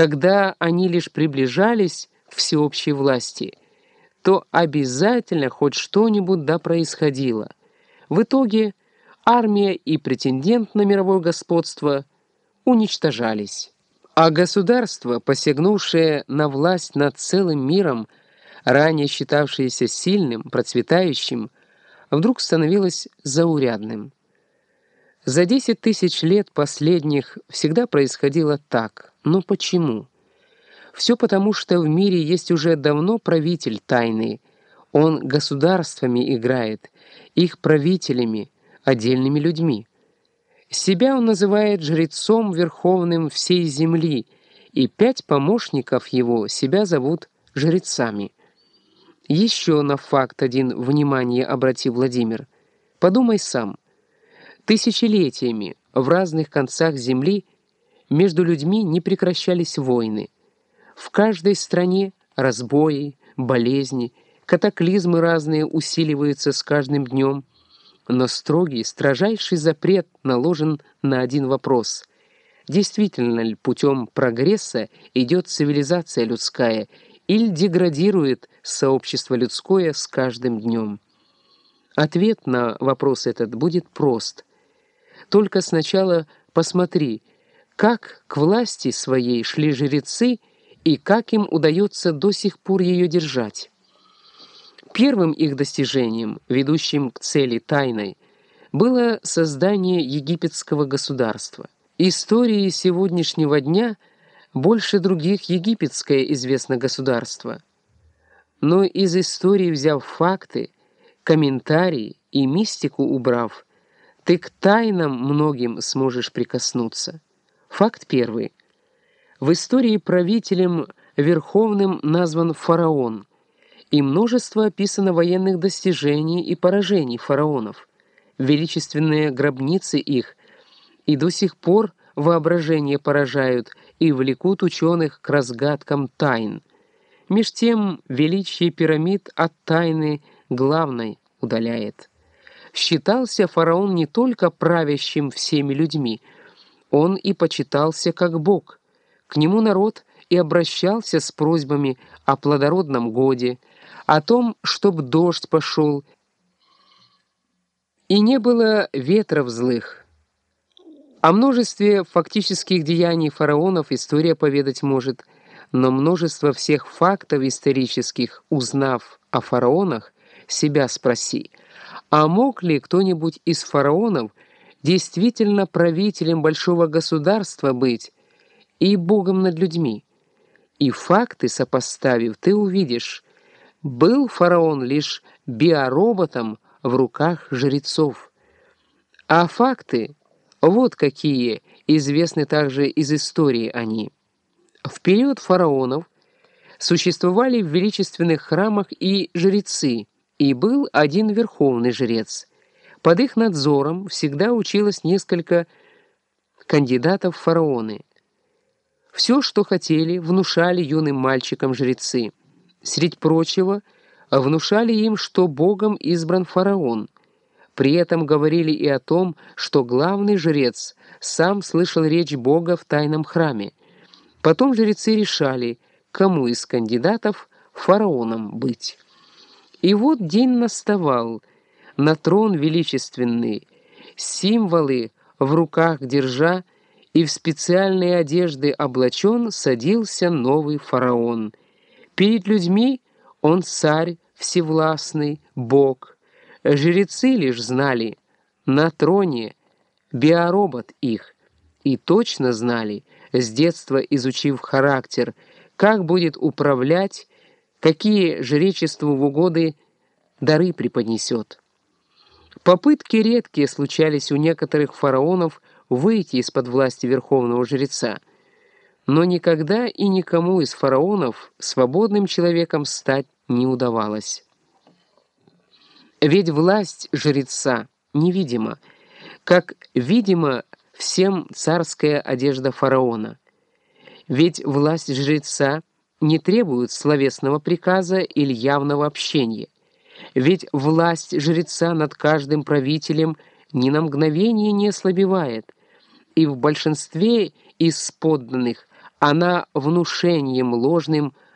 когда они лишь приближались к всеобщей власти, то обязательно хоть что-нибудь да происходило. В итоге армия и претендент на мировое господство уничтожались. А государство, посягнувшее на власть над целым миром, ранее считавшееся сильным, процветающим, вдруг становилось заурядным. За десять тысяч лет последних всегда происходило так. Но почему? Все потому, что в мире есть уже давно правитель тайный. Он государствами играет, их правителями, отдельными людьми. Себя он называет жрецом верховным всей земли, и пять помощников его себя зовут жрецами. Еще на факт один внимание обрати, Владимир. Подумай сам. Тысячелетиями в разных концах земли между людьми не прекращались войны. В каждой стране разбои, болезни, катаклизмы разные усиливаются с каждым днем, но строгий, строжайший запрет наложен на один вопрос. Действительно ли путем прогресса идет цивилизация людская или деградирует сообщество людское с каждым днем? Ответ на вопрос этот будет прост. Только сначала посмотри, как к власти своей шли жрецы и как им удается до сих пор ее держать. Первым их достижением, ведущим к цели тайной, было создание египетского государства. Истории сегодняшнего дня больше других египетское известно государство. Но из истории взяв факты, комментарии и мистику убрав, ты к тайнам многим сможешь прикоснуться. Факт первый. В истории правителем верховным назван фараон – и множество описано военных достижений и поражений фараонов, величественные гробницы их, и до сих пор воображение поражают и влекут ученых к разгадкам тайн. Меж тем величие пирамид от тайны главной удаляет. Считался фараон не только правящим всеми людьми, он и почитался как бог. К нему народ и обращался с просьбами о плодородном годе, о том, чтоб дождь пошел, и не было ветров злых. О множестве фактических деяний фараонов история поведать может, но множество всех фактов исторических, узнав о фараонах, себя спроси, а мог ли кто-нибудь из фараонов действительно правителем большого государства быть и богом над людьми? И факты сопоставив, ты увидишь, был фараон лишь биороботом в руках жрецов. А факты, вот какие, известны также из истории они. В период фараонов существовали в величественных храмах и жрецы, и был один верховный жрец. Под их надзором всегда училось несколько кандидатов в фараоны. Все, что хотели, внушали юным мальчикам жрецы – Средь прочего, внушали им, что Богом избран фараон. При этом говорили и о том, что главный жрец сам слышал речь Бога в тайном храме. Потом жрецы решали, кому из кандидатов фараоном быть. И вот день наставал, на трон величественный, символы в руках держа, и в специальные одежды облачен садился новый фараон — Перед людьми он царь всевластный, Бог. Жрецы лишь знали, на троне биоробот их, и точно знали, с детства изучив характер, как будет управлять, какие жречеству в угоды дары преподнесет. Попытки редкие случались у некоторых фараонов выйти из-под власти верховного жреца — но никогда и никому из фараонов свободным человеком стать не удавалось. Ведь власть жреца невидима, как видима всем царская одежда фараона. Ведь власть жреца не требует словесного приказа или явного общения. Ведь власть жреца над каждым правителем ни на мгновение не ослабевает, и в большинстве из подданных Она внушением ложным